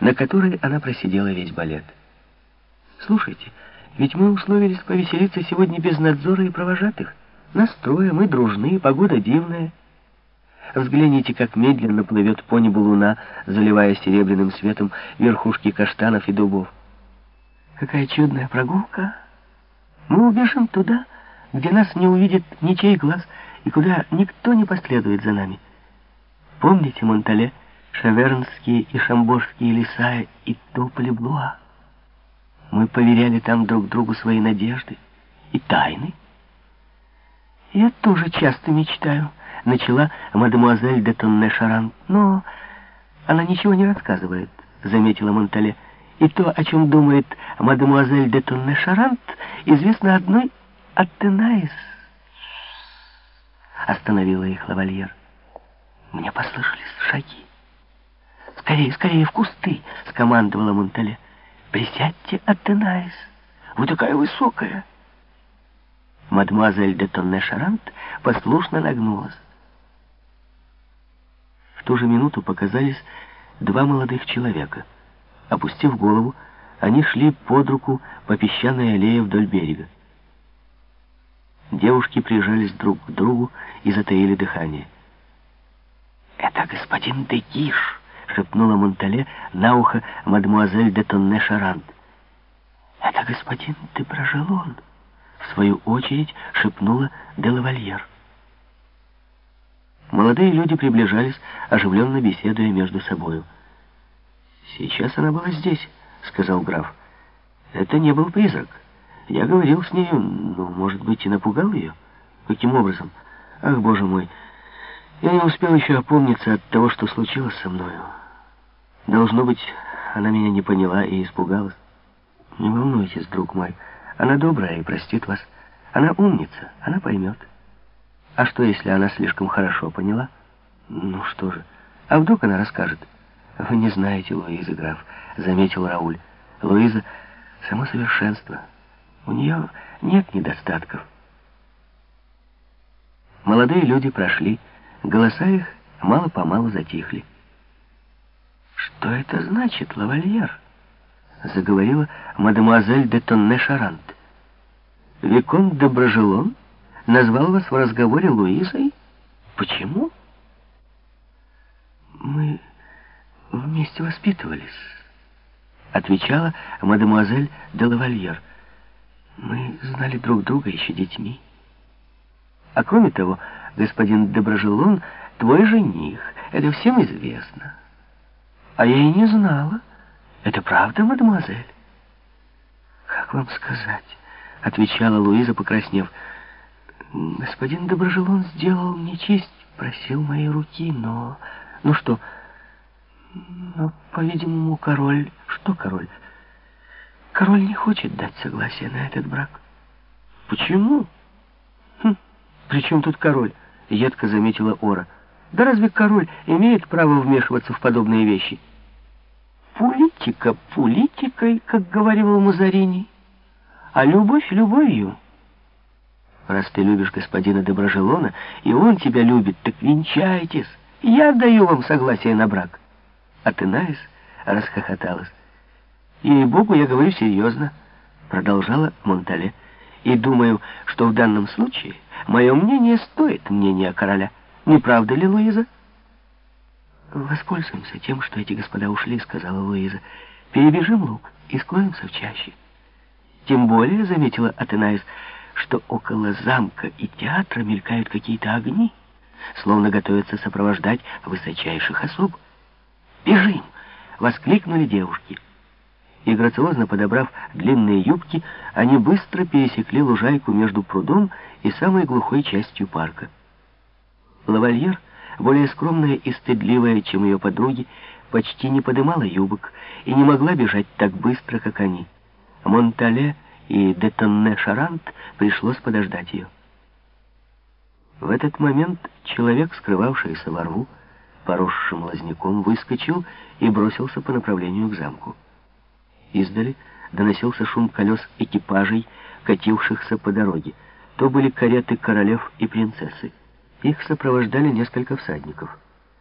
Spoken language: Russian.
на которой она просидела весь балет. «Слушайте, ведь мы условились повеселиться сегодня без надзора и провожатых. Настроя, мы дружны, погода дивная». Взгляните, как медленно плывет по небу луна, заливая серебряным светом верхушки каштанов и дубов. Какая чудная прогулка! Мы убежим туда, где нас не увидит ничей глаз, и куда никто не последует за нами. Помните Монтале, Шавернские и Шамборские леса и тополи Блуа? Мы поверяли там друг другу свои надежды и тайны. Я тоже часто мечтаю начала мадемуазель де Тонне-Шаран. «Но она ничего не рассказывает», — заметила Монтале. «И то, о чем думает мадемуазель де Тонне-Шарант, известно одной Аттенаис». Остановила их лавальер. Мне послышались шаги. «Скорее, скорее, в кусты!» — скомандовала Монтале. «Присядьте, Аттенаис, вы такая высокая!» Мадемуазель де Тонне-Шарант послушно нагнулась ту же минуту показались два молодых человека. Опустив голову, они шли под руку по песчаной аллее вдоль берега. Девушки прижались друг к другу и затаили дыхание. «Это господин Дегиш!» — шепнула Монтале на ухо мадемуазель де Тонне Шарант. «Это господин де Брожелон!» — в свою очередь шепнула де Лавальер. Молодые люди приближались, оживленно беседуя между собою. «Сейчас она была здесь», — сказал граф. «Это не был призрак. Я говорил с нею, ну, может быть, и напугал ее. Каким образом? Ах, боже мой, я не успел еще опомниться от того, что случилось со мною. Должно быть, она меня не поняла и испугалась. Не волнуйтесь, друг мой, она добрая и простит вас. Она умница, она поймет». А что, если она слишком хорошо поняла? Ну что же, а вдруг она расскажет? Вы не знаете Луизы, граф, заметил Рауль. Луиза — само совершенство. У нее нет недостатков. Молодые люди прошли, голоса их мало-помалу затихли. «Что это значит, лавальер?» — заговорила мадемуазель де Тонне-Шарант. «Викон Доброжелон?» назвал вас в разговоре Луизой? Почему? Мы вместе воспитывались, отвечала мадемуазель де лавальер. Мы знали друг друга еще детьми. А кроме того, господин Доброжелон твой жених. Это всем известно. А я и не знала. Это правда, мадемуазель? Как вам сказать? Отвечала Луиза, покраснев. Господин Доброжелон сделал мне честь, просил моей руки, но... Ну что? Но, по-видимому, король... Что король? Король не хочет дать согласие на этот брак. Почему? Хм, при чем тут король? Едко заметила Ора. Да разве король имеет право вмешиваться в подобные вещи? Политика политикой, как говорил Мазарини, а любовь любовью. Раз ты любишь господина Доброжелона, и он тебя любит, так венчайтесь. Я даю вам согласие на брак. А ты, Наис, расхохоталась. «Ей-богу, я говорю серьезно», — продолжала Монтале. «И думаю, что в данном случае мое мнение стоит мнения короля. Не правда ли, Луиза?» «Воспользуемся тем, что эти господа ушли», — сказала Луиза. «Перебежим луг и склонимся в чаще». «Тем более», — заметила Атенаис, — что около замка и театра мелькают какие-то огни, словно готовятся сопровождать высочайших особ. «Бежим!» — воскликнули девушки. И грациозно подобрав длинные юбки, они быстро пересекли лужайку между прудом и самой глухой частью парка. Лавальер, более скромная и стыдливая, чем ее подруги, почти не подымала юбок и не могла бежать так быстро, как они. Монтале — и де Тонне-Шарант пришлось подождать ее. В этот момент человек, скрывавшийся во рву, поросшим лозняком, выскочил и бросился по направлению к замку. Издали доносился шум колес экипажей, катившихся по дороге. То были кареты королев и принцессы. Их сопровождали несколько всадников.